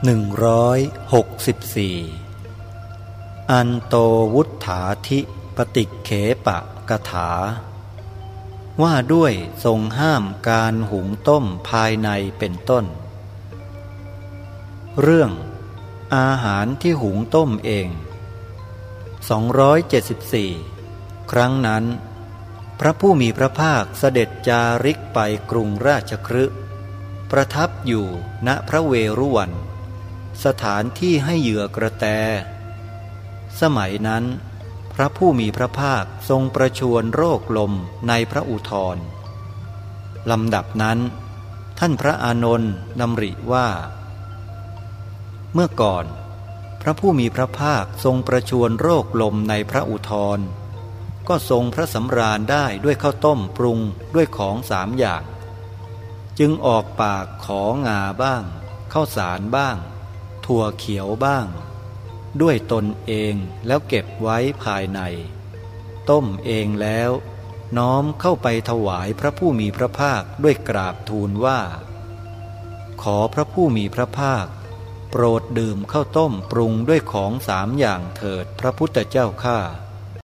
164 อันโตวุฒาธิปฏิเขปะกถา ว่าด้วยทรงห้ามการหุงต้มภายในเป็นต้น เรื่อง อาหารที่หุงต้มเอง 274 ครั้งนั้น พระผู้มีพระภาคเสด็จจาริกไปกรุงราชครึประทับอยู่ณพระเวรุวัน สถานที่ให้เหยื่อกระแต สมัยนั้น พระผู้มีพระภาคทรงประชวนโรคลมในพระอุทรลำดับนั้น ท่านพระอานนท์ดำริว่า เมื่อก่อน พระผู้มีพระภาคทรงประชวนโรคลมในพระอุทรก็ทรงพระสำราญได้ด้วยข้าวต้มปรุงด้วยของสามอย่าง จึงออกปากของาบ้างข้าวสารบ้าง ถั่วเขียวบ้าง ด้วยตนเองแล้วเก็บไว้ภายใน ต้มเองแล้ว น้อมเข้าไปถวายพระผู้มีพระภาคด้วยกราบทูลว่า ขอพระผู้มีพระภาค โปรดดื่มข้าวต้มปรุงด้วยของสามอย่างเถิดพระพุทธเจ้าข้า